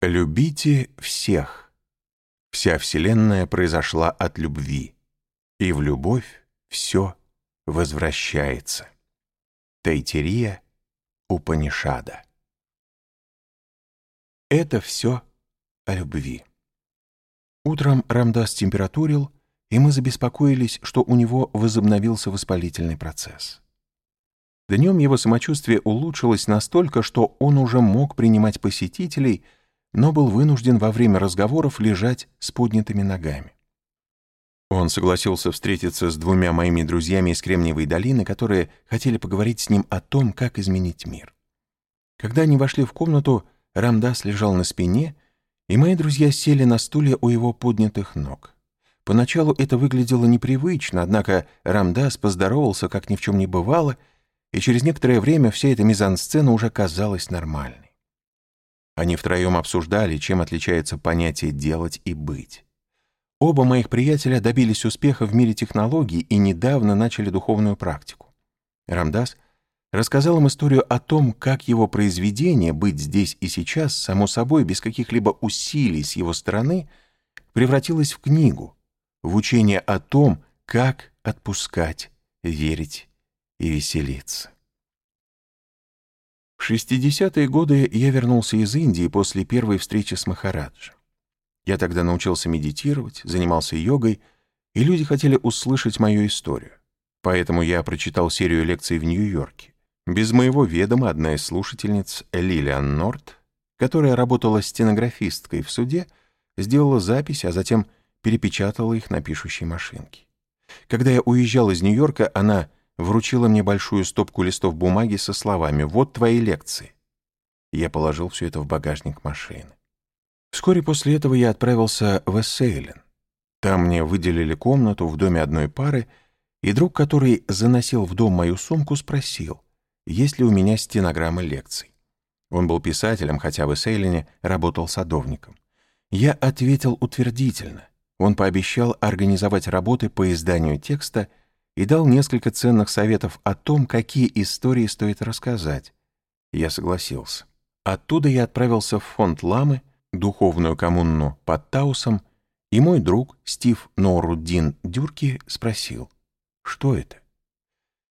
Любите всех. Вся Вселенная произошла от любви, и в любовь все возвращается. Тайтерия Упанишада. Это все о любви. Утром Рамдас температурил, и мы забеспокоились, что у него возобновился воспалительный процесс. Днем его самочувствие улучшилось настолько, что он уже мог принимать посетителей, но был вынужден во время разговоров лежать с поднятыми ногами. Он согласился встретиться с двумя моими друзьями из Кремниевой долины, которые хотели поговорить с ним о том, как изменить мир. Когда они вошли в комнату, Рамдас лежал на спине, и мои друзья сели на стуле у его поднятых ног. Поначалу это выглядело непривычно, однако Рамдас поздоровался, как ни в чем не бывало, и через некоторое время вся эта мизансцена уже казалась нормальной. Они втроем обсуждали, чем отличается понятие «делать» и «быть». Оба моих приятеля добились успеха в мире технологий и недавно начали духовную практику. Рамдас — рассказал им историю о том, как его произведение «Быть здесь и сейчас», само собой, без каких-либо усилий с его стороны, превратилось в книгу, в учение о том, как отпускать, верить и веселиться. В 60-е годы я вернулся из Индии после первой встречи с Махараджем. Я тогда научился медитировать, занимался йогой, и люди хотели услышать мою историю. Поэтому я прочитал серию лекций в Нью-Йорке. Без моего ведома одна из слушательниц, Лилиан Норт, которая работала стенографисткой в суде, сделала запись, а затем перепечатала их на пишущей машинке. Когда я уезжал из Нью-Йорка, она вручила мне большую стопку листов бумаги со словами «Вот твои лекции». Я положил все это в багажник машины. Вскоре после этого я отправился в Эссейлен. Там мне выделили комнату в доме одной пары, и друг, который заносил в дом мою сумку, спросил — есть ли у меня стенограммы лекций. Он был писателем, хотя в Эссейлине работал садовником. Я ответил утвердительно. Он пообещал организовать работы по изданию текста и дал несколько ценных советов о том, какие истории стоит рассказать. Я согласился. Оттуда я отправился в фонд Ламы, духовную коммуну под Таусом, и мой друг Стив Норуддин Дюрки спросил, что это?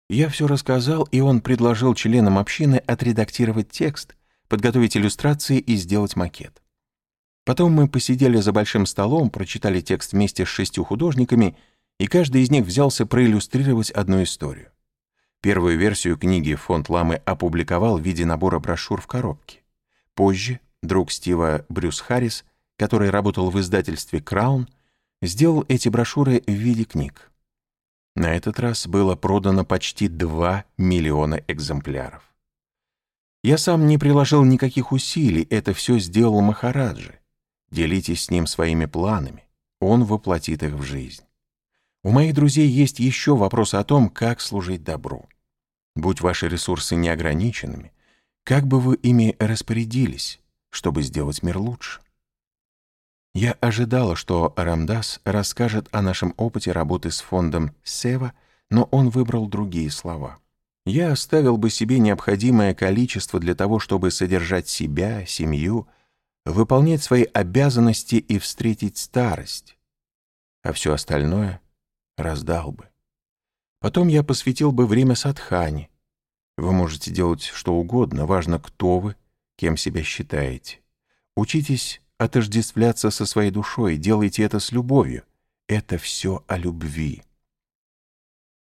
Я все рассказал, и он предложил членам общины отредактировать текст, подготовить иллюстрации и сделать макет. Потом мы посидели за большим столом, прочитали текст вместе с шестью художниками, и каждый из них взялся проиллюстрировать одну историю. Первую версию книги фонд Ламы опубликовал в виде набора брошюр в коробке. Позже друг Стива Брюс Харрис, который работал в издательстве «Краун», сделал эти брошюры в виде книг. На этот раз было продано почти 2 миллиона экземпляров. Я сам не приложил никаких усилий, это все сделал Махараджи. Делитесь с ним своими планами, он воплотит их в жизнь. У моих друзей есть еще вопрос о том, как служить добру. Будь ваши ресурсы неограниченными, как бы вы ими распорядились, чтобы сделать мир лучше? Я ожидала, что Рамдас расскажет о нашем опыте работы с фондом Сева, но он выбрал другие слова. Я оставил бы себе необходимое количество для того, чтобы содержать себя, семью, выполнять свои обязанности и встретить старость, а все остальное раздал бы. Потом я посвятил бы время садхане. Вы можете делать что угодно, важно, кто вы, кем себя считаете. Учитесь отождествляться со своей душой, делайте это с любовью. Это все о любви.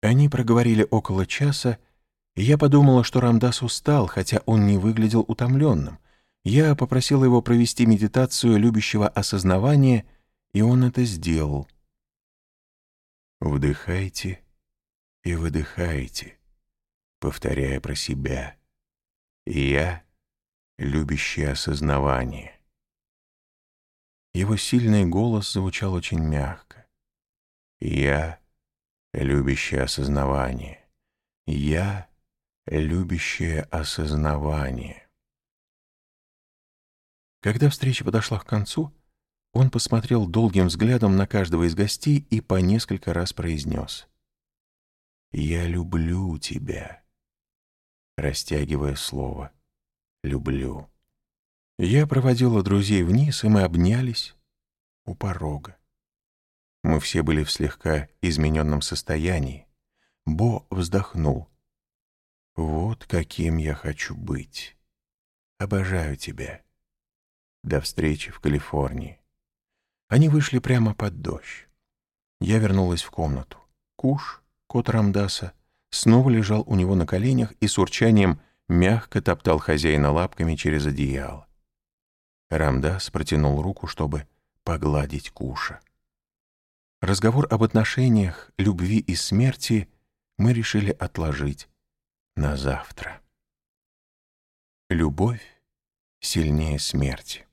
Они проговорили около часа, и я подумала, что Рамдас устал, хотя он не выглядел утомленным. Я попросила его провести медитацию любящего осознавания, и он это сделал. Вдыхайте и выдыхайте, повторяя про себя. Я — любящее осознавание. Его сильный голос звучал очень мягко. «Я — любящее осознавание. Я — любящее осознавание». Когда встреча подошла к концу, он посмотрел долгим взглядом на каждого из гостей и по несколько раз произнес «Я люблю тебя», растягивая слово «люблю». Я проводила друзей вниз, и мы обнялись у порога. Мы все были в слегка измененном состоянии. Бо вздохнул. «Вот каким я хочу быть. Обожаю тебя. До встречи в Калифорнии». Они вышли прямо под дождь. Я вернулась в комнату. Куш, кот Рамдаса, снова лежал у него на коленях и с урчанием мягко топтал хозяина лапками через одеяло. Рамдас протянул руку, чтобы погладить Куша. Разговор об отношениях, любви и смерти мы решили отложить на завтра. Любовь сильнее смерти.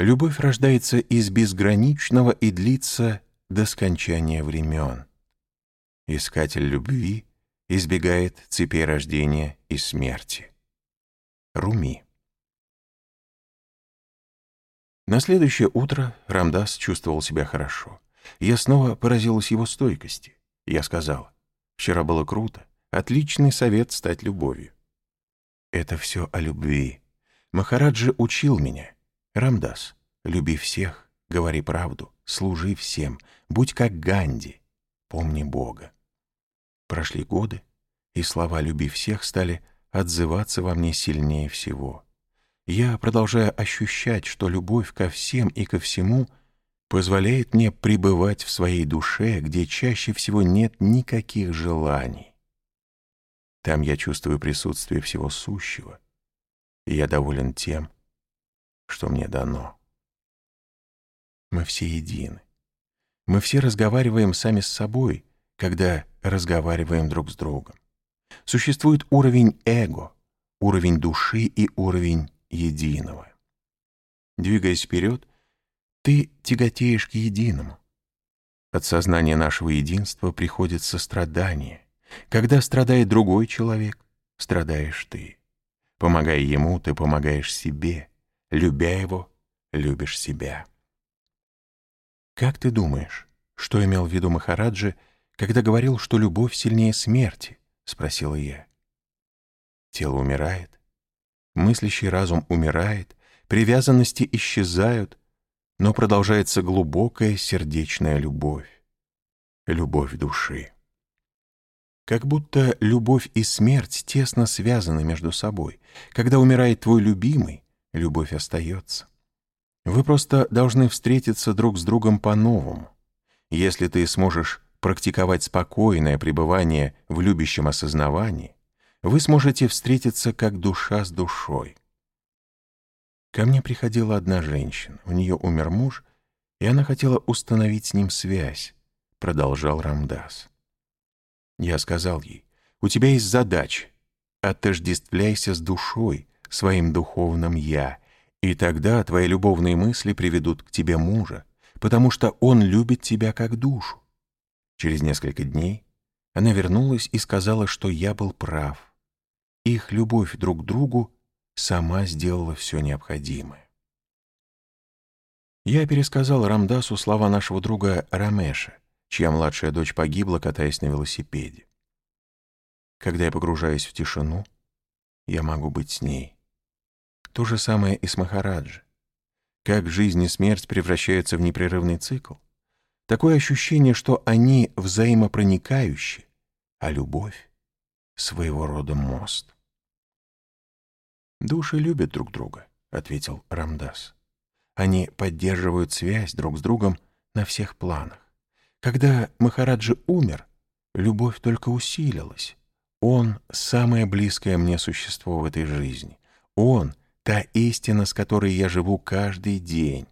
Любовь рождается из безграничного и длится до скончания времен. Искатель любви избегает цепей рождения и смерти. Руми. На следующее утро Рамдас чувствовал себя хорошо. Я снова поразилась его стойкости. Я сказала, вчера было круто, отличный совет стать любовью. Это все о любви. Махараджи учил меня. Рамдас, люби всех, говори правду, служи всем, будь как Ганди, помни Бога. Прошли годы, и слова «люби всех» стали отзываться во мне сильнее всего. Я продолжаю ощущать, что любовь ко всем и ко всему позволяет мне пребывать в своей душе, где чаще всего нет никаких желаний. Там я чувствую присутствие всего сущего, и я доволен тем, что мне дано. Мы все едины. Мы все разговариваем сами с собой, когда разговариваем друг с другом. Существует уровень эго, уровень души и уровень единого. Двигаясь вперед, ты тяготеешь к единому. От сознания нашего единства приходит сострадание. Когда страдает другой человек, страдаешь ты. Помогая ему, ты помогаешь себе. Любя его, любишь себя. Как ты думаешь, что имел в виду Махараджи, когда говорил, что любовь сильнее смерти? Спросила я. Тело умирает, мыслящий разум умирает, привязанности исчезают, но продолжается глубокая сердечная любовь, любовь души. Как будто любовь и смерть тесно связаны между собой. Когда умирает твой любимый, любовь остается. Вы просто должны встретиться друг с другом по-новому. Если ты сможешь практиковать спокойное пребывание в любящем осознавании, вы сможете встретиться как душа с душой. Ко мне приходила одна женщина, у нее умер муж, и она хотела установить с ним связь, продолжал Рамдас. Я сказал ей, у тебя есть задача, отождествляйся с душой, своим духовным «я», и тогда твои любовные мысли приведут к тебе мужа, потому что он любит тебя как душу. Через несколько дней она вернулась и сказала, что я был прав. Их любовь друг к другу сама сделала все необходимое. Я пересказал Рамдасу слова нашего друга Рамеша, чья младшая дочь погибла, катаясь на велосипеде. Когда я погружаюсь в тишину, я могу быть с ней. То же самое и с Махараджи. Как жизнь и смерть превращаются в непрерывный цикл, такое ощущение, что они взаимопроникающие, а любовь своего рода мост. «Души любят друг друга», — ответил Рамдас. «Они поддерживают связь друг с другом на всех планах. Когда Махараджи умер, любовь только усилилась. Он — самое близкое мне существо в этой жизни. Он — та истина, с которой я живу каждый день.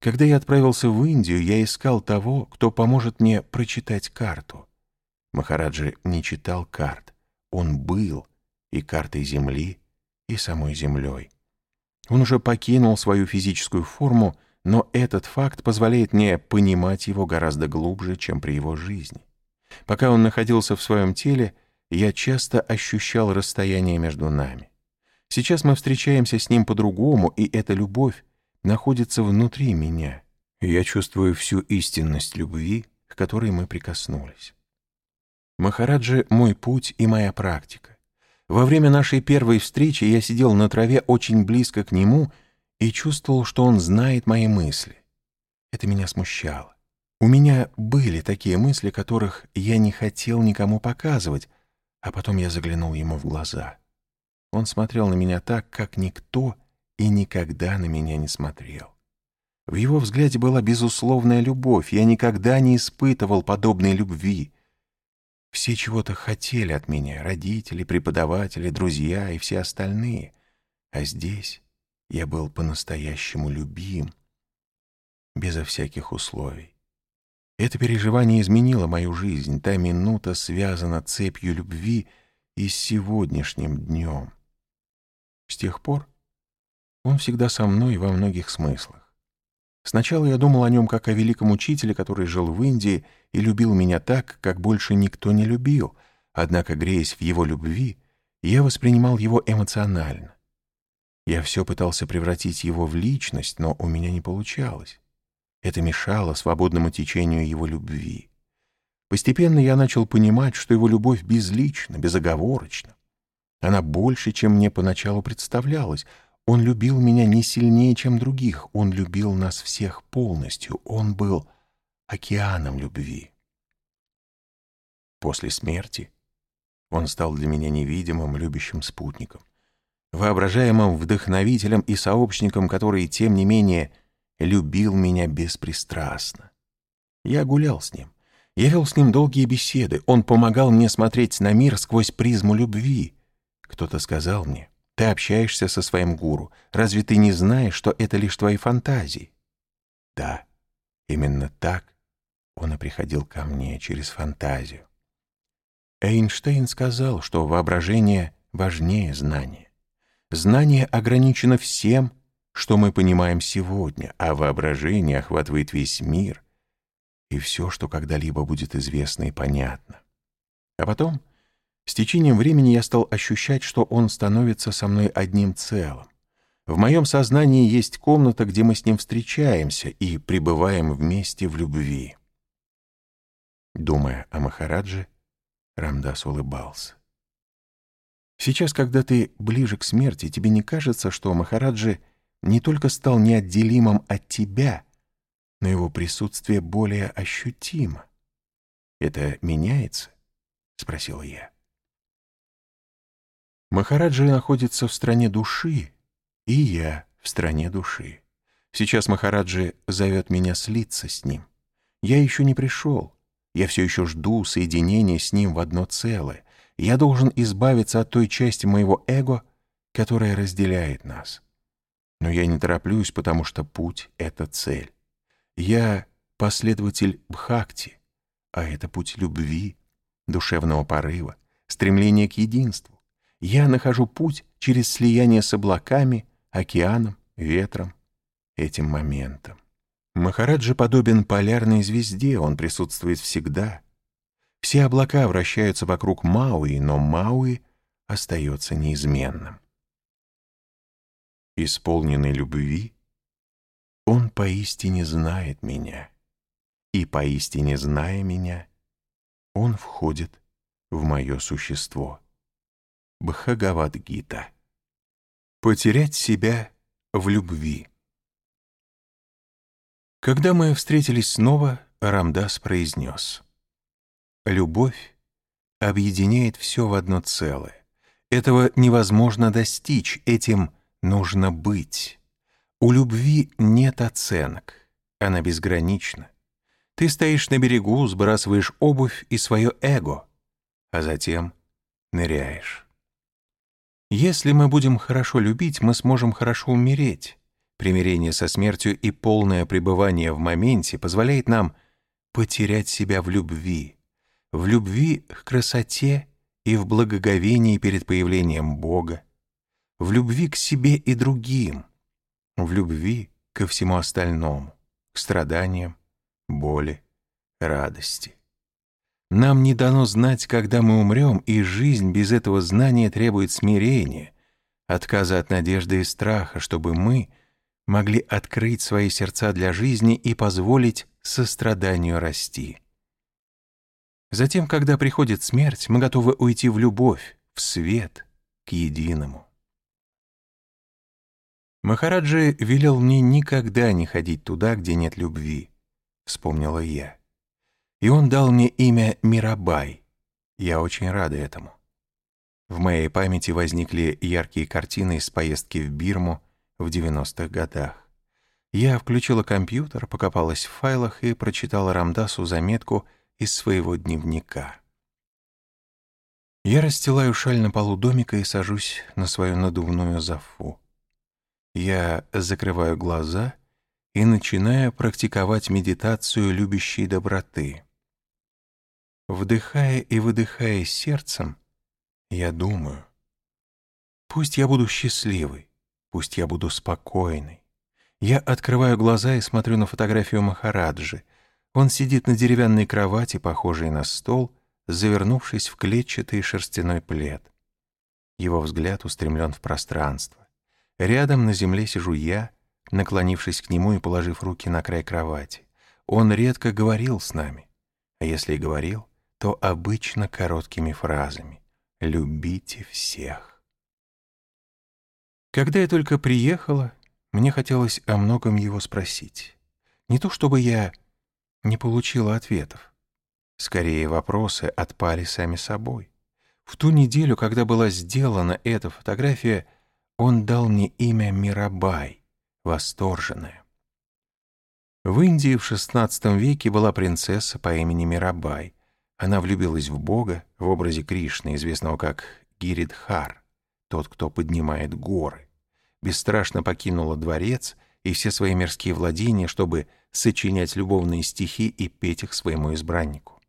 Когда я отправился в Индию, я искал того, кто поможет мне прочитать карту. Махараджи не читал карт. Он был и картой Земли, и самой Землей. Он уже покинул свою физическую форму, но этот факт позволяет мне понимать его гораздо глубже, чем при его жизни. Пока он находился в своем теле, я часто ощущал расстояние между нами. Сейчас мы встречаемся с ним по-другому, и эта любовь находится внутри меня. Я чувствую всю истинность любви, к которой мы прикоснулись. Махараджи — мой путь и моя практика. Во время нашей первой встречи я сидел на траве очень близко к нему и чувствовал, что он знает мои мысли. Это меня смущало. У меня были такие мысли, которых я не хотел никому показывать, а потом я заглянул ему в глаза. Он смотрел на меня так, как никто и никогда на меня не смотрел. В его взгляде была безусловная любовь. Я никогда не испытывал подобной любви. Все чего-то хотели от меня — родители, преподаватели, друзья и все остальные. А здесь я был по-настоящему любим, безо всяких условий. Это переживание изменило мою жизнь. Та минута связана цепью любви и с сегодняшним днем. С тех пор он всегда со мной во многих смыслах. Сначала я думал о нем как о великом учителе, который жил в Индии и любил меня так, как больше никто не любил, однако, греясь в его любви, я воспринимал его эмоционально. Я все пытался превратить его в личность, но у меня не получалось. Это мешало свободному течению его любви. Постепенно я начал понимать, что его любовь безлична, безоговорочна. Она больше, чем мне поначалу представлялось — он любил меня не сильнее, чем других. Он любил нас всех полностью. Он был океаном любви. После смерти он стал для меня невидимым, любящим спутником, воображаемым вдохновителем и сообщником, который, тем не менее, любил меня беспристрастно. Я гулял с ним. Я вел с ним долгие беседы. Он помогал мне смотреть на мир сквозь призму любви. Кто-то сказал мне, ты общаешься со своим гуру. Разве ты не знаешь, что это лишь твои фантазии? Да, именно так он и приходил ко мне через фантазию. Эйнштейн сказал, что воображение важнее знания. Знание ограничено всем, что мы понимаем сегодня, а воображение охватывает весь мир и все, что когда-либо будет известно и понятно. А потом с течением времени я стал ощущать, что он становится со мной одним целым. В моем сознании есть комната, где мы с ним встречаемся и пребываем вместе в любви. Думая о Махарадже, Рамдас улыбался. Сейчас, когда ты ближе к смерти, тебе не кажется, что Махараджи не только стал неотделимым от тебя, но его присутствие более ощутимо? Это меняется? — спросила я. Махараджи находится в стране души, и я в стране души. Сейчас Махараджи зовет меня слиться с ним. Я еще не пришел. Я все еще жду соединения с ним в одно целое. Я должен избавиться от той части моего эго, которая разделяет нас. Но я не тороплюсь, потому что путь — это цель. Я последователь Бхакти, а это путь любви, душевного порыва, стремления к единству я нахожу путь через слияние с облаками, океаном, ветром, этим моментом. Махараджа подобен полярной звезде, он присутствует всегда. Все облака вращаются вокруг Мауи, но Мауи остается неизменным. Исполненный любви, он поистине знает меня, и поистине зная меня, он входит в мое существо. Бхагавадгита. Потерять себя в любви. Когда мы встретились снова, Рамдас произнес. Любовь объединяет все в одно целое. Этого невозможно достичь, этим нужно быть. У любви нет оценок, она безгранична. Ты стоишь на берегу, сбрасываешь обувь и свое эго, а затем ныряешь. Если мы будем хорошо любить, мы сможем хорошо умереть. Примирение со смертью и полное пребывание в моменте позволяет нам потерять себя в любви. В любви к красоте и в благоговении перед появлением Бога. В любви к себе и другим. В любви ко всему остальному, к страданиям, боли, радости. Нам не дано знать, когда мы умрем, и жизнь без этого знания требует смирения, отказа от надежды и страха, чтобы мы могли открыть свои сердца для жизни и позволить состраданию расти. Затем, когда приходит смерть, мы готовы уйти в любовь, в свет, к единому. Махараджи велел мне никогда не ходить туда, где нет любви, вспомнила я. И он дал мне имя Мирабай. Я очень рада этому. В моей памяти возникли яркие картины из поездки в Бирму в 90-х годах. Я включила компьютер, покопалась в файлах и прочитала Рамдасу заметку из своего дневника. Я расстилаю шаль на полу домика и сажусь на свою надувную зафу. Я закрываю глаза и начинаю практиковать медитацию любящей доброты. Вдыхая и выдыхая сердцем, я думаю, пусть я буду счастливой, пусть я буду спокойной. Я открываю глаза и смотрю на фотографию Махараджи. Он сидит на деревянной кровати, похожей на стол, завернувшись в клетчатый шерстяной плед. Его взгляд устремлен в пространство. Рядом на земле сижу я, наклонившись к нему и положив руки на край кровати. Он редко говорил с нами, а если и говорил, то обычно короткими фразами «любите всех». Когда я только приехала, мне хотелось о многом его спросить. Не то чтобы я не получила ответов. Скорее, вопросы отпали сами собой. В ту неделю, когда была сделана эта фотография, он дал мне имя Мирабай, восторженная. В Индии в XVI веке была принцесса по имени Мирабай. Она влюбилась в Бога в образе Кришны, известного как Гиридхар, тот, кто поднимает горы. Бесстрашно покинула дворец и все свои мирские владения, чтобы сочинять любовные стихи и петь их своему избраннику.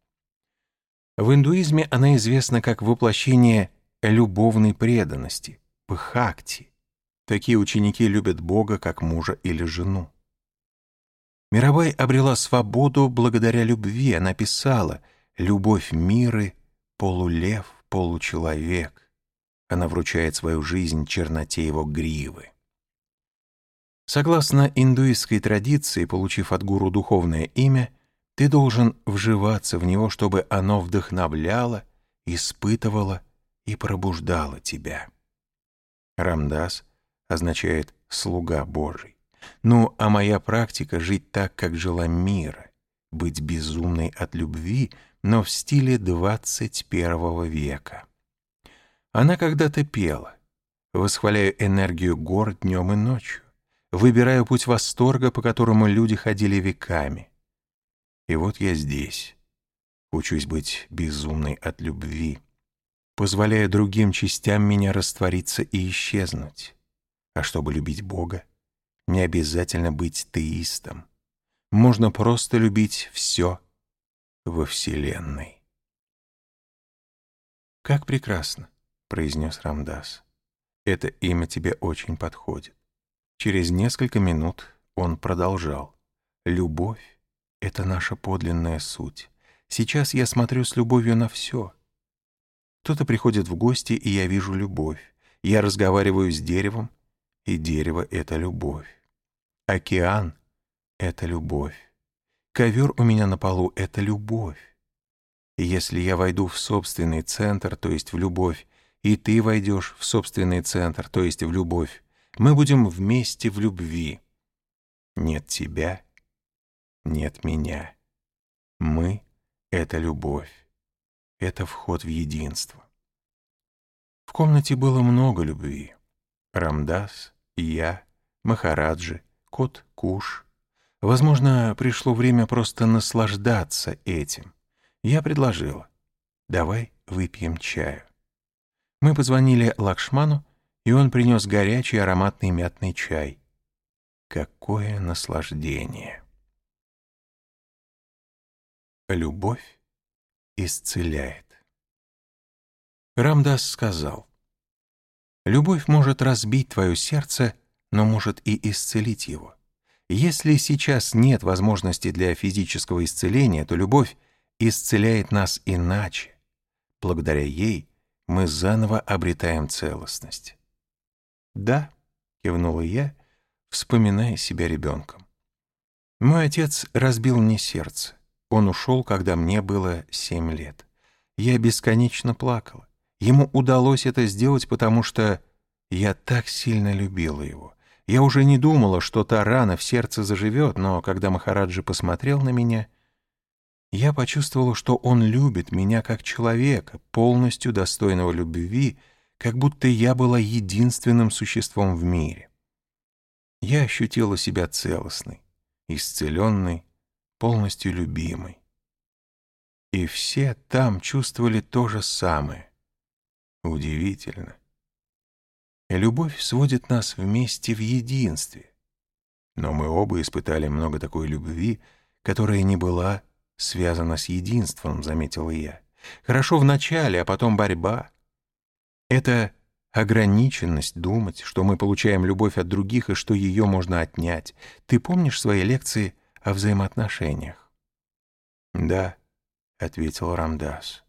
В индуизме она известна как воплощение любовной преданности, Бхакти. Такие ученики любят Бога как мужа или жену. Мирабай обрела свободу благодаря любви. Она писала «Любовь миры, полулев, получеловек». Она вручает свою жизнь черноте его гривы. Согласно индуистской традиции, получив от гуру духовное имя, ты должен вживаться в него, чтобы оно вдохновляло, испытывало и пробуждало тебя. Рамдас означает «слуга Божий». Ну, а моя практика — жить так, как жила мира, быть безумной от любви, но в стиле 21 века. Она когда-то пела, восхваляю энергию гор днем и ночью, выбираю путь восторга, по которому люди ходили веками. И вот я здесь, учусь быть безумной от любви позволяя другим частям меня раствориться и исчезнуть. А чтобы любить Бога, не обязательно быть теистом. Можно просто любить все во Вселенной. «Как прекрасно!» — произнес Рамдас. «Это имя тебе очень подходит». Через несколько минут он продолжал. «Любовь — это наша подлинная суть. Сейчас я смотрю с любовью на все — кто-то приходит в гости, и я вижу любовь. Я разговариваю с деревом, и дерево — это любовь. Океан — это любовь. Ковер у меня на полу — это любовь. И если я войду в собственный центр, то есть в любовь, и ты войдешь в собственный центр, то есть в любовь, мы будем вместе в любви. Нет тебя, нет меня. Мы — это любовь. Это вход в единство. В комнате было много любви. Рамдас, я, Махараджи, кот Куш. Возможно, пришло время просто наслаждаться этим. Я предложила, давай выпьем чаю. Мы позвонили Лакшману, и он принес горячий ароматный мятный чай. Какое наслаждение! Любовь исцеляет. Рамдас сказал, «Любовь может разбить твое сердце, но может и исцелить его. Если сейчас нет возможности для физического исцеления, то любовь исцеляет нас иначе. Благодаря ей мы заново обретаем целостность». «Да», — кивнула я, вспоминая себя ребенком. «Мой отец разбил мне сердце. Он ушел, когда мне было семь лет. Я бесконечно плакала. Ему удалось это сделать, потому что я так сильно любила его. Я уже не думала, что та рана в сердце заживет, но когда Махараджи посмотрел на меня, я почувствовала, что он любит меня как человека, полностью достойного любви, как будто я была единственным существом в мире. Я ощутила себя целостной, исцеленной, полностью любимой. И все там чувствовали то же самое. Удивительно. Любовь сводит нас вместе в единстве. Но мы оба испытали много такой любви, которая не была связана с единством, заметила я. Хорошо в начале, а потом борьба. Это ограниченность думать, что мы получаем любовь от других и что ее можно отнять. Ты помнишь свои лекции о взаимоотношениях? «Да», — ответил Рамдас.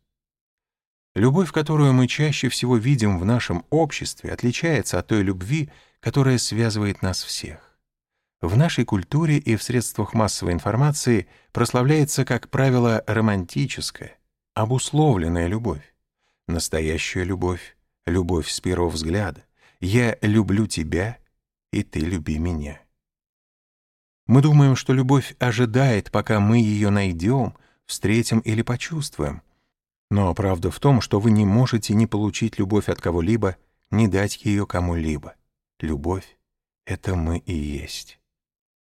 Любовь, которую мы чаще всего видим в нашем обществе, отличается от той любви, которая связывает нас всех. В нашей культуре и в средствах массовой информации прославляется, как правило, романтическая, обусловленная любовь. Настоящая любовь, любовь с первого взгляда. Я люблю тебя, и ты люби меня. Мы думаем, что любовь ожидает, пока мы ее найдем, встретим или почувствуем — но правда в том, что вы не можете не получить любовь от кого-либо, не дать ее кому-либо. Любовь — это мы и есть.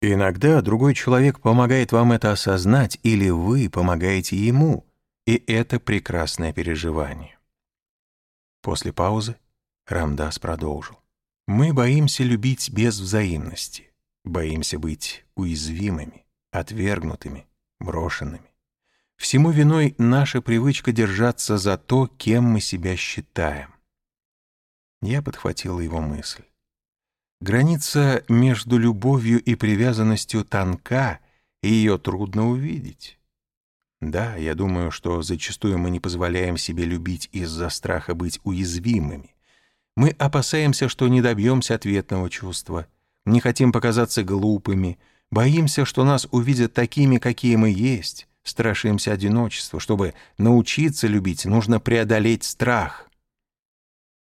иногда другой человек помогает вам это осознать, или вы помогаете ему, и это прекрасное переживание. После паузы Рамдас продолжил. Мы боимся любить без взаимности, боимся быть уязвимыми, отвергнутыми, брошенными. Всему виной наша привычка держаться за то, кем мы себя считаем. Я подхватила его мысль. Граница между любовью и привязанностью тонка, и ее трудно увидеть. Да, я думаю, что зачастую мы не позволяем себе любить из-за страха быть уязвимыми. Мы опасаемся, что не добьемся ответного чувства, не хотим показаться глупыми, боимся, что нас увидят такими, какие мы есть, страшимся одиночества. Чтобы научиться любить, нужно преодолеть страх.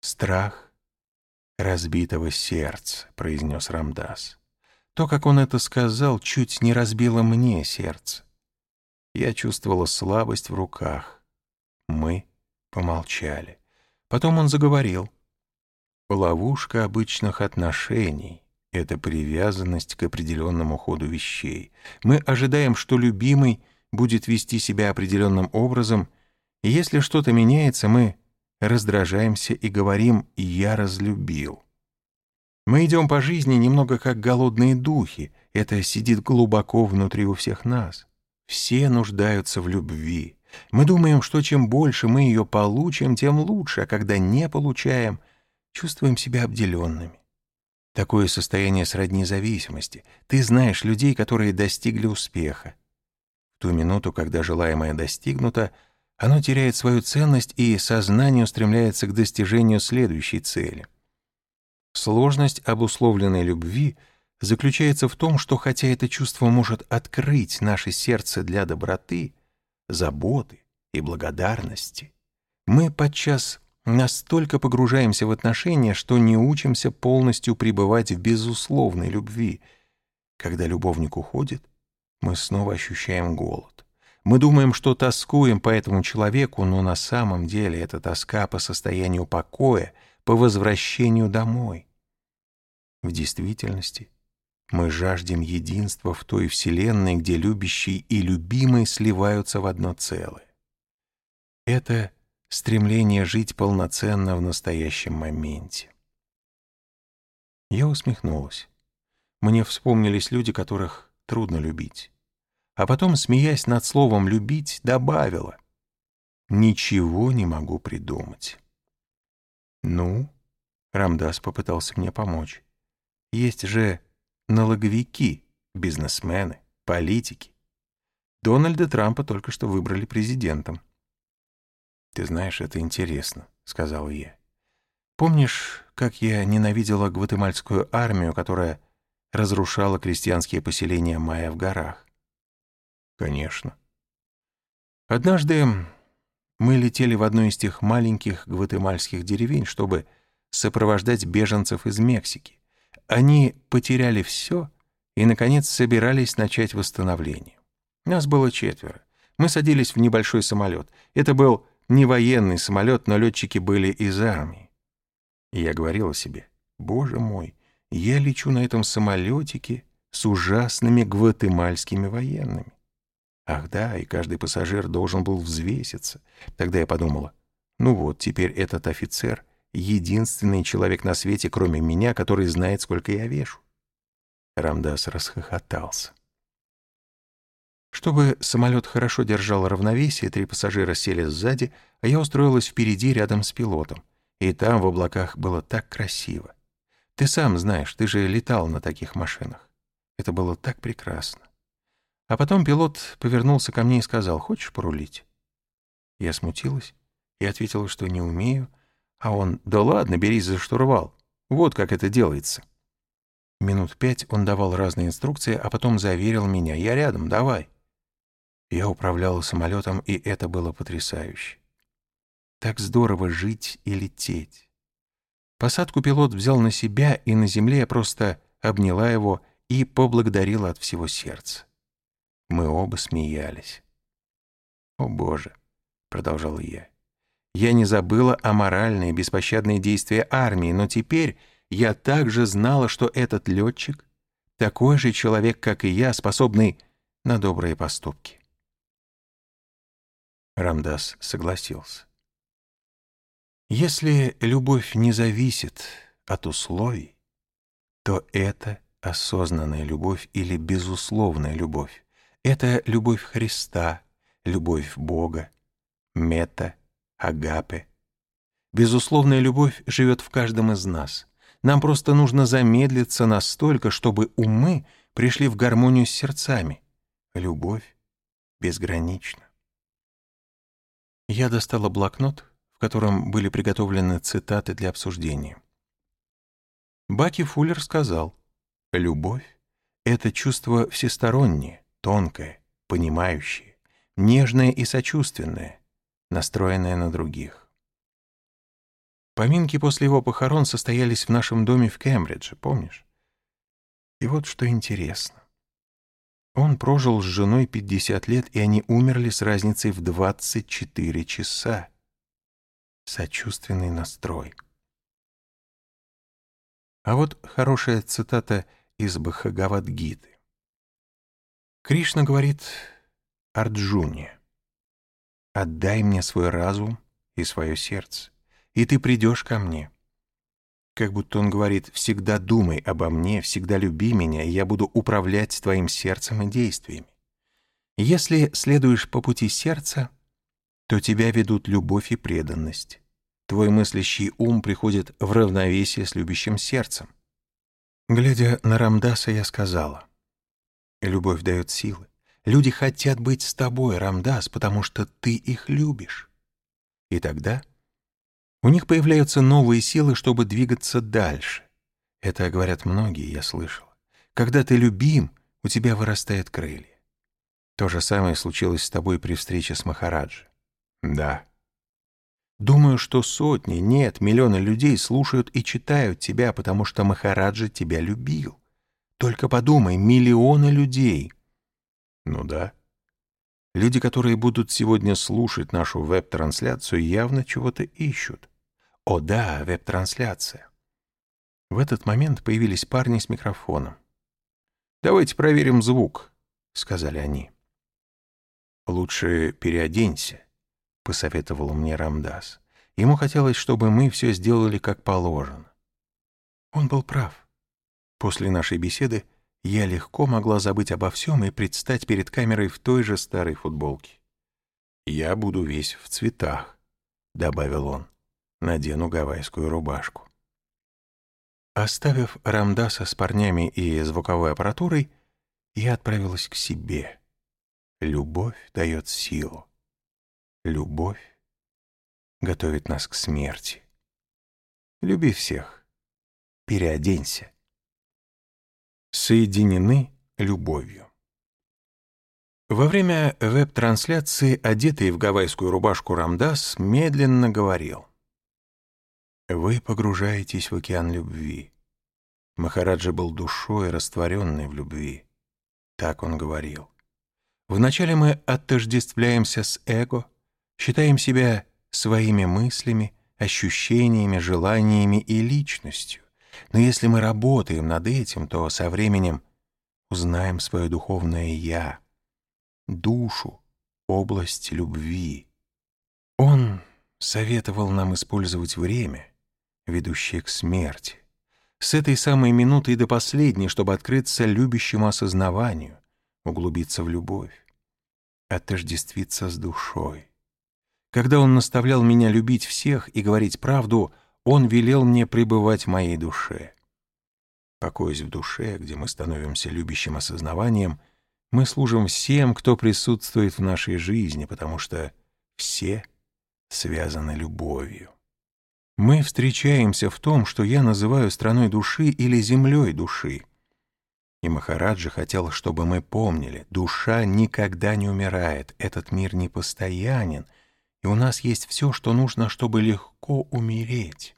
«Страх разбитого сердца», — произнес Рамдас. То, как он это сказал, чуть не разбило мне сердце. Я чувствовала слабость в руках. Мы помолчали. Потом он заговорил. «Ловушка обычных отношений — это привязанность к определенному ходу вещей. Мы ожидаем, что любимый — будет вести себя определенным образом, и если что-то меняется, мы раздражаемся и говорим «я разлюбил». Мы идем по жизни немного как голодные духи, это сидит глубоко внутри у всех нас. Все нуждаются в любви. Мы думаем, что чем больше мы ее получим, тем лучше, а когда не получаем, чувствуем себя обделенными. Такое состояние сродни зависимости. Ты знаешь людей, которые достигли успеха ту минуту, когда желаемое достигнуто, оно теряет свою ценность и сознание устремляется к достижению следующей цели. Сложность обусловленной любви заключается в том, что хотя это чувство может открыть наше сердце для доброты, заботы и благодарности, мы подчас настолько погружаемся в отношения, что не учимся полностью пребывать в безусловной любви. Когда любовник уходит — мы снова ощущаем голод. Мы думаем, что тоскуем по этому человеку, но на самом деле это тоска по состоянию покоя, по возвращению домой. В действительности мы жаждем единства в той вселенной, где любящий и любимый сливаются в одно целое. Это стремление жить полноценно в настоящем моменте. Я усмехнулась. Мне вспомнились люди, которых трудно любить. А потом, смеясь над словом «любить», добавила «Ничего не могу придумать». «Ну?» — Рамдас попытался мне помочь. «Есть же налоговики, бизнесмены, политики. Дональда Трампа только что выбрали президентом». «Ты знаешь, это интересно», — сказал я. «Помнишь, как я ненавидела гватемальскую армию, которая разрушала крестьянские поселения майя в горах? Конечно. Однажды Мы летели в одну из тех маленьких гватемальских деревень, чтобы сопровождать беженцев из Мексики. Они потеряли все и, наконец, собирались начать восстановление. Нас было четверо. Мы садились в небольшой самолет. Это был не военный самолет, но летчики были из армии. И я говорила себе, боже мой, я лечу на этом самолетике с ужасными гватемальскими военными. Ах да, и каждый пассажир должен был взвеситься. Тогда я подумала, ну вот, теперь этот офицер — единственный человек на свете, кроме меня, который знает, сколько я вешу. Рамдас расхохотался. Чтобы самолет хорошо держал равновесие, три пассажира сели сзади, а я устроилась впереди рядом с пилотом. И там в облаках было так красиво. Ты сам знаешь, ты же летал на таких машинах. Это было так прекрасно. А потом пилот повернулся ко мне и сказал, «Хочешь порулить?» Я смутилась и ответила, что не умею, а он, «Да ладно, берись за штурвал. Вот как это делается». Минут пять он давал разные инструкции, а потом заверил меня, «Я рядом, давай». Я управляла самолетом, и это было потрясающе. Так здорово жить и лететь. Посадку пилот взял на себя, и на земле я просто обняла его и поблагодарила от всего сердца. Мы оба смеялись. «О, Боже!» — продолжал я. «Я не забыла о моральные беспощадные действия армии, но теперь я также знала, что этот летчик — такой же человек, как и я, способный на добрые поступки». Рамдас согласился. Если любовь не зависит от условий, то это осознанная любовь или безусловная любовь. Это любовь Христа, любовь Бога, мета, агапе. Безусловная любовь живет в каждом из нас. Нам просто нужно замедлиться настолько, чтобы умы пришли в гармонию с сердцами. Любовь безгранична. Я достала блокнот, в котором были приготовлены цитаты для обсуждения. Баки Фуллер сказал, «Любовь — это чувство всестороннее, тонкое, понимающее, нежное и сочувственное, настроенное на других. Поминки после его похорон состоялись в нашем доме в Кембридже, помнишь? И вот что интересно. Он прожил с женой 50 лет, и они умерли с разницей в 24 часа. Сочувственный настрой. А вот хорошая цитата из Бхагавадгиты. Кришна говорит Арджуне, «Отдай мне свой разум и свое сердце, и ты придешь ко мне». Как будто он говорит, «Всегда думай обо мне, всегда люби меня, и я буду управлять твоим сердцем и действиями». Если следуешь по пути сердца, то тебя ведут любовь и преданность. Твой мыслящий ум приходит в равновесие с любящим сердцем. Глядя на Рамдаса, я сказала, Любовь дает силы. Люди хотят быть с тобой, Рамдас, потому что ты их любишь. И тогда у них появляются новые силы, чтобы двигаться дальше. Это говорят многие, я слышал. Когда ты любим, у тебя вырастают крылья. То же самое случилось с тобой при встрече с Махараджи. Да. Думаю, что сотни, нет, миллионы людей слушают и читают тебя, потому что Махараджа тебя любил. Только подумай, миллионы людей. Ну да. Люди, которые будут сегодня слушать нашу веб-трансляцию, явно чего-то ищут. О да, веб-трансляция. В этот момент появились парни с микрофоном. «Давайте проверим звук», — сказали они. «Лучше переоденься», — посоветовал мне Рамдас. Ему хотелось, чтобы мы все сделали как положено. Он был прав. После нашей беседы я легко могла забыть обо всем и предстать перед камерой в той же старой футболке. «Я буду весь в цветах», — добавил он. «Надену гавайскую рубашку». Оставив Рамдаса с парнями и звуковой аппаратурой, я отправилась к себе. Любовь дает силу. Любовь готовит нас к смерти. Люби всех. Переоденься соединены любовью. Во время веб-трансляции, одетый в гавайскую рубашку Рамдас медленно говорил. «Вы погружаетесь в океан любви». Махараджа был душой, растворенной в любви. Так он говорил. Вначале мы отождествляемся с эго, считаем себя своими мыслями, ощущениями, желаниями и личностью. Но если мы работаем над этим, то со временем узнаем свое духовное «я», душу, область любви. Он советовал нам использовать время, ведущее к смерти, с этой самой минуты и до последней, чтобы открыться любящему осознаванию, углубиться в любовь, отождествиться с душой. Когда он наставлял меня любить всех и говорить правду, он велел мне пребывать в моей душе. Покоясь в душе, где мы становимся любящим осознаванием, мы служим всем, кто присутствует в нашей жизни, потому что все связаны любовью. Мы встречаемся в том, что я называю страной души или землей души. И Махараджа хотел, чтобы мы помнили, душа никогда не умирает, этот мир непостоянен, и у нас есть все, что нужно, чтобы легко умереть.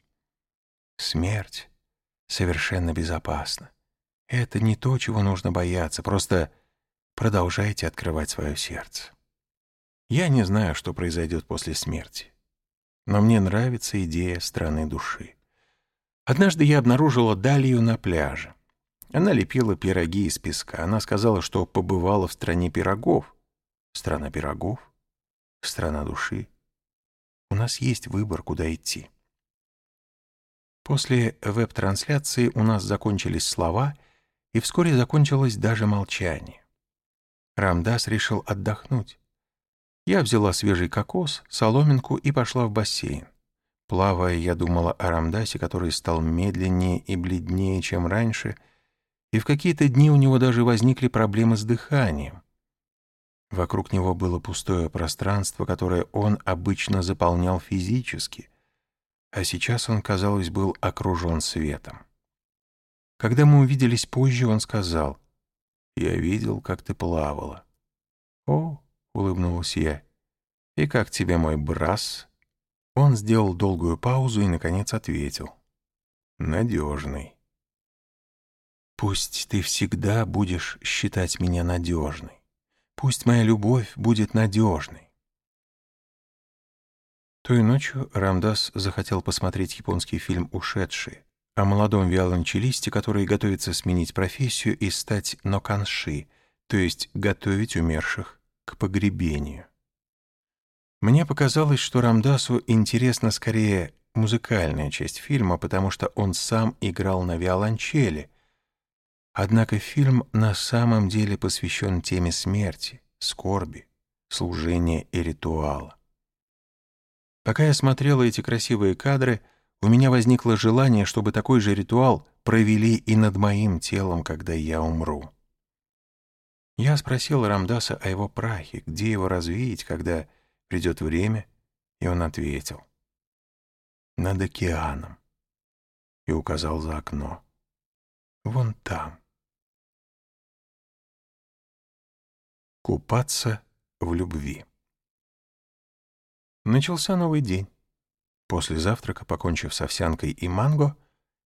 Смерть совершенно безопасна. Это не то, чего нужно бояться, просто продолжайте открывать свое сердце. Я не знаю, что произойдет после смерти, но мне нравится идея страны души. Однажды я обнаружила Далию на пляже. Она лепила пироги из песка. Она сказала, что побывала в стране пирогов. Страна пирогов, страна души. У нас есть выбор, куда идти. После веб-трансляции у нас закончились слова, и вскоре закончилось даже молчание. Рамдас решил отдохнуть. Я взяла свежий кокос, соломинку и пошла в бассейн. Плавая, я думала о Рамдасе, который стал медленнее и бледнее, чем раньше, и в какие-то дни у него даже возникли проблемы с дыханием. Вокруг него было пустое пространство, которое он обычно заполнял физически, а сейчас он, казалось, был окружен светом. Когда мы увиделись позже, он сказал — я видел, как ты плавала. О, улыбнулась я. И как тебе мой брас? Он сделал долгую паузу и, наконец, ответил. Надежный. Пусть ты всегда будешь считать меня надежной. Пусть моя любовь будет надежной. Той ночью Рамдас захотел посмотреть японский фильм «Ушедшие» о молодом виолончелисте, который готовится сменить профессию и стать ноканши, то есть готовить умерших к погребению. Мне показалось, что Рамдасу интересна скорее музыкальная часть фильма, потому что он сам играл на виолончели. Однако фильм на самом деле посвящен теме смерти, скорби, служения и ритуала. Пока я смотрела эти красивые кадры, у меня возникло желание, чтобы такой же ритуал провели и над моим телом, когда я умру. Я спросил Рамдаса о его прахе, где его развеять, когда придет время, и он ответил. «Над океаном», и указал за окно. «Вон там». Купаться в любви. Начался новый день. После завтрака, покончив с овсянкой и манго,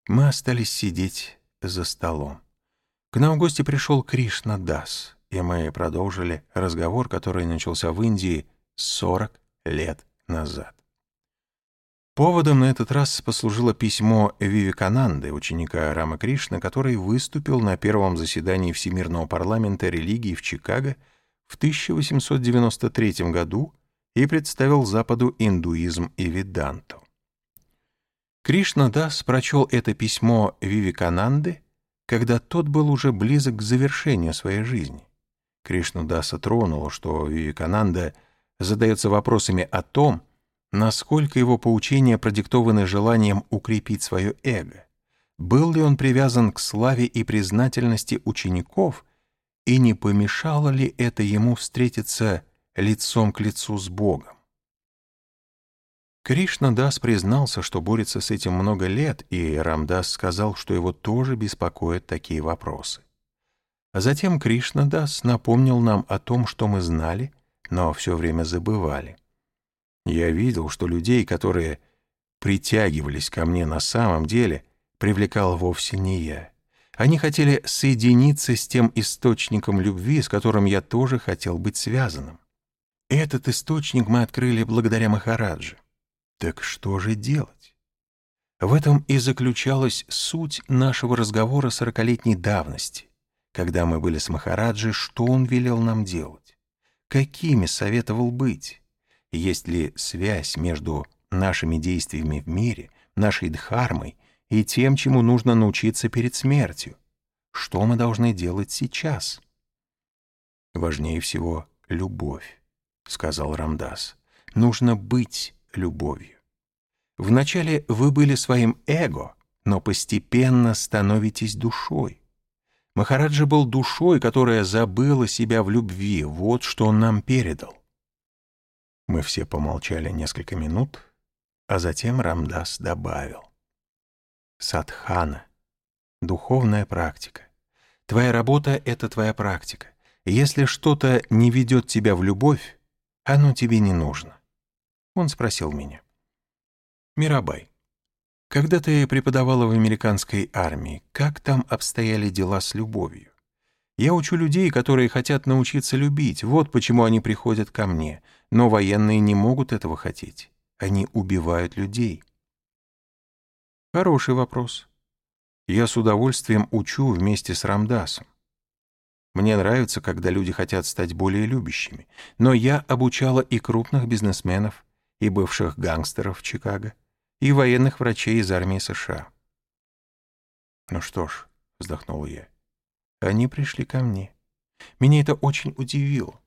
мы остались сидеть за столом. К нам в гости пришел Кришна Дас, и мы продолжили разговор, который начался в Индии 40 лет назад. Поводом на этот раз послужило письмо Вивекананды, ученика Рама Кришны, который выступил на первом заседании Всемирного парламента религии в Чикаго в 1893 году и представил Западу индуизм и веданту. Кришна Дас прочел это письмо Вивикананды, когда тот был уже близок к завершению своей жизни. Кришна Даса тронуло, что Вивикананда задается вопросами о том, насколько его поучения продиктованы желанием укрепить свое эго, был ли он привязан к славе и признательности учеников, и не помешало ли это ему встретиться лицом к лицу с Богом. Кришна Дас признался, что борется с этим много лет, и Рамдас сказал, что его тоже беспокоят такие вопросы. А затем Кришна Дас напомнил нам о том, что мы знали, но все время забывали. Я видел, что людей, которые притягивались ко мне на самом деле, привлекал вовсе не я. Они хотели соединиться с тем источником любви, с которым я тоже хотел быть связанным. Этот источник мы открыли благодаря Махараджи. Так что же делать? В этом и заключалась суть нашего разговора сорокалетней давности. Когда мы были с Махараджи, что он велел нам делать? Какими советовал быть? Есть ли связь между нашими действиями в мире, нашей дхармой и тем, чему нужно научиться перед смертью? Что мы должны делать сейчас? Важнее всего — любовь, — сказал Рамдас. Нужно быть любовью. Вначале вы были своим эго, но постепенно становитесь душой. Махараджа был душой, которая забыла себя в любви. Вот что он нам передал. Мы все помолчали несколько минут, а затем Рамдас добавил. Садхана — духовная практика. Твоя работа — это твоя практика. Если что-то не ведет тебя в любовь, оно тебе не нужно. Он спросил меня. Мирабай, когда ты преподавала в американской армии, как там обстояли дела с любовью? Я учу людей, которые хотят научиться любить, вот почему они приходят ко мне. Но военные не могут этого хотеть. Они убивают людей. Хороший вопрос. Я с удовольствием учу вместе с Рамдасом. Мне нравится, когда люди хотят стать более любящими. Но я обучала и крупных бизнесменов, и бывших гангстеров Чикаго, и военных врачей из армии США. «Ну что ж», — вздохнул я, — «они пришли ко мне. Меня это очень удивило.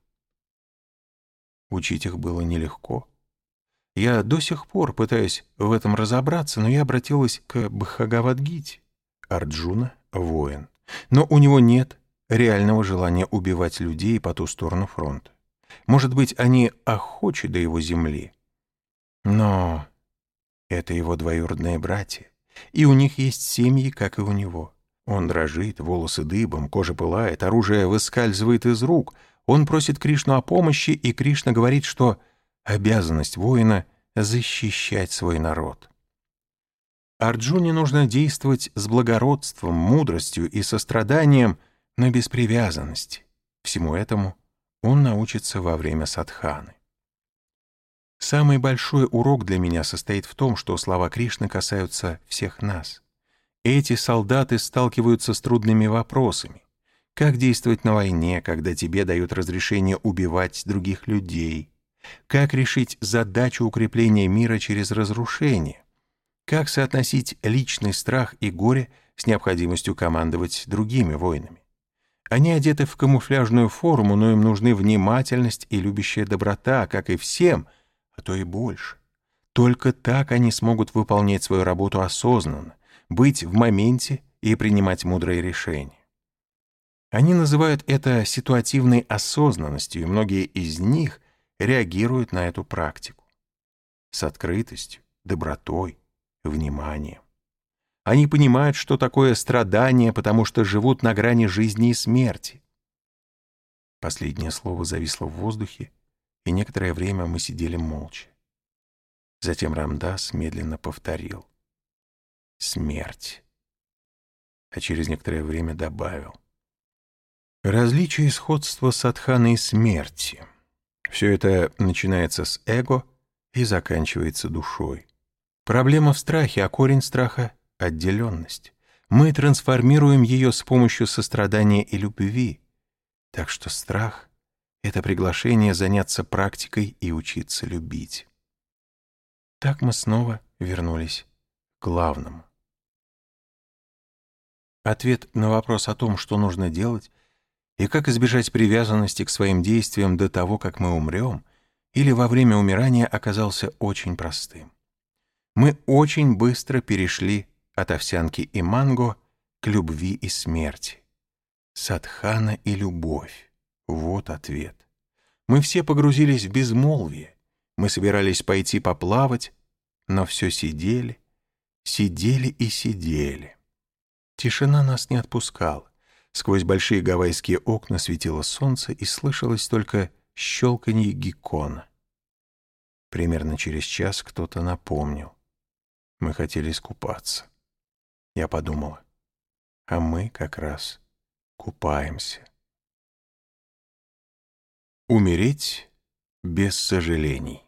Учить их было нелегко. Я до сих пор пытаюсь в этом разобраться, но я обратилась к Бхагавадгите. Арджуна — воин. Но у него нет реального желания убивать людей по ту сторону фронта. Может быть, они охочи до его земли. Но это его двоюродные братья, и у них есть семьи, как и у него. Он дрожит, волосы дыбом, кожа пылает, оружие выскальзывает из рук. Он просит Кришну о помощи, и Кришна говорит, что обязанность воина — защищать свой народ. Арджуне нужно действовать с благородством, мудростью и состраданием, но без привязанности. Всему этому он научится во время садханы. Самый большой урок для меня состоит в том, что слова Кришны касаются всех нас. Эти солдаты сталкиваются с трудными вопросами. Как действовать на войне, когда тебе дают разрешение убивать других людей? Как решить задачу укрепления мира через разрушение? Как соотносить личный страх и горе с необходимостью командовать другими войнами? Они одеты в камуфляжную форму, но им нужны внимательность и любящая доброта, как и всем, а то и больше. Только так они смогут выполнять свою работу осознанно, быть в моменте и принимать мудрые решения. Они называют это ситуативной осознанностью, и многие из них реагируют на эту практику. С открытостью, добротой, вниманием. Они понимают, что такое страдание, потому что живут на грани жизни и смерти. Последнее слово зависло в воздухе, и некоторое время мы сидели молча. Затем Рамдас медленно повторил «Смерть», а через некоторое время добавил «Различие и сходство садханы и смерти. Все это начинается с эго и заканчивается душой. Проблема в страхе, а корень страха — отделенность. Мы трансформируем ее с помощью сострадания и любви. Так что страх — это приглашение заняться практикой и учиться любить. Так мы снова вернулись к главному. Ответ на вопрос о том, что нужно делать, и как избежать привязанности к своим действиям до того, как мы умрем, или во время умирания оказался очень простым мы очень быстро перешли от овсянки и манго к любви и смерти. Садхана и любовь. Вот ответ. Мы все погрузились в безмолвие. Мы собирались пойти поплавать, но все сидели, сидели и сидели. Тишина нас не отпускала. Сквозь большие гавайские окна светило солнце, и слышалось только щелканье геккона. Примерно через час кто-то напомнил. Мы хотели искупаться. Я подумала, а мы как раз купаемся. Умереть без сожалений.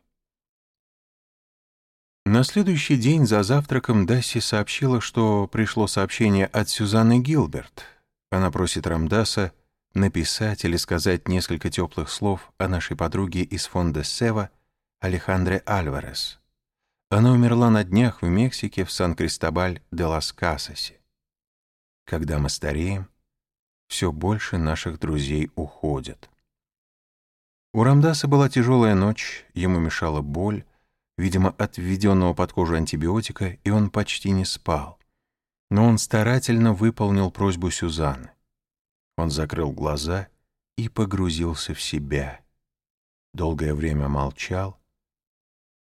На следующий день за завтраком Дасси сообщила, что пришло сообщение от Сюзанны Гилберт. Она просит Рамдаса написать или сказать несколько теплых слов о нашей подруге из фонда Сева Алехандре Альварес. Она умерла на днях в Мексике в Сан-Кристобаль-де-Лас-Касасе. Когда мы стареем, все больше наших друзей уходят. У Рамдаса была тяжелая ночь, ему мешала боль, видимо, от введенного под кожу антибиотика, и он почти не спал. Но он старательно выполнил просьбу Сюзанны. Он закрыл глаза и погрузился в себя. Долгое время молчал,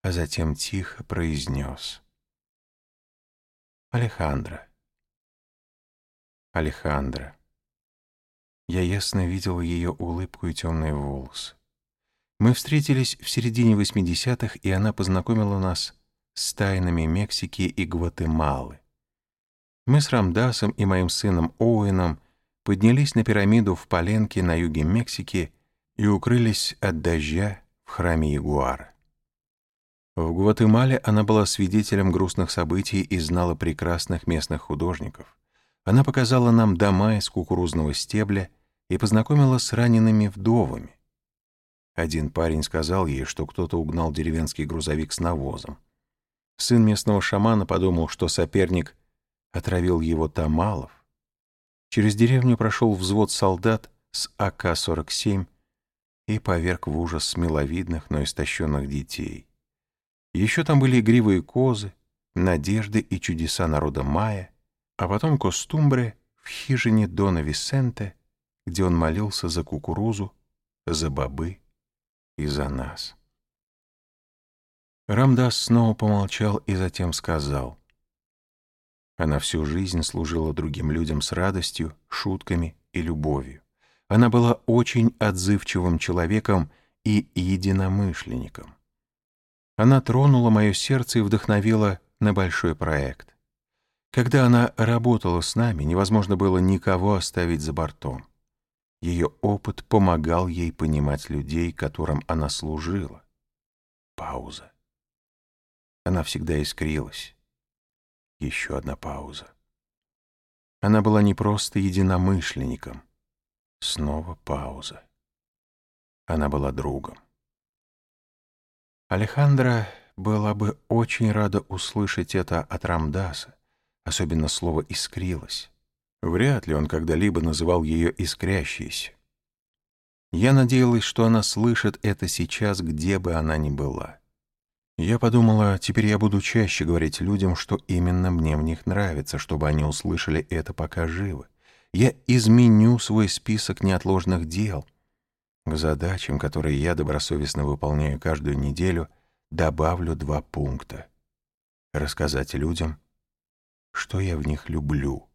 а затем тихо произнес. «Алехандро, Алехандро». Я ясно видел ее улыбку и темные волосы. Мы встретились в середине 80-х, и она познакомила нас с тайнами Мексики и Гватемалы. Мы с Рамдасом и моим сыном Оуэном поднялись на пирамиду в Паленке на юге Мексики и укрылись от дождя в храме Ягуара. В Гватемале она была свидетелем грустных событий и знала прекрасных местных художников. Она показала нам дома из кукурузного стебля и познакомила с ранеными вдовами. Один парень сказал ей, что кто-то угнал деревенский грузовик с навозом. Сын местного шамана подумал, что соперник отравил его Тамалов. Через деревню прошел взвод солдат с АК-47 и поверг в ужас миловидных, но истощенных детей. Еще там были игривые козы, надежды и чудеса народа Майя, а потом Костумбре в хижине Дона Висенте, где он молился за кукурузу, за бобы и за нас. Рамдас снова помолчал и затем сказал. Она всю жизнь служила другим людям с радостью, шутками и любовью. Она была очень отзывчивым человеком и единомышленником. Она тронула мое сердце и вдохновила на большой проект. Когда она работала с нами, невозможно было никого оставить за бортом. Ее опыт помогал ей понимать людей, которым она служила. Пауза. Она всегда искрилась. Еще одна пауза. Она была не просто единомышленником. Снова пауза. Она была другом. Алехандра была бы очень рада услышать это от Рамдаса, особенно слово «искрилась». Вряд ли он когда-либо называл ее искрящейся. Я надеялась, что она слышит это сейчас, где бы она ни была. Я подумала, теперь я буду чаще говорить людям, что именно мне в них нравится, чтобы они услышали это пока живы. Я изменю свой список неотложных дел. К задачам, которые я добросовестно выполняю каждую неделю, добавлю два пункта. Рассказать людям, что я в них люблю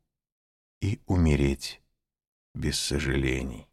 и умереть без сожалений.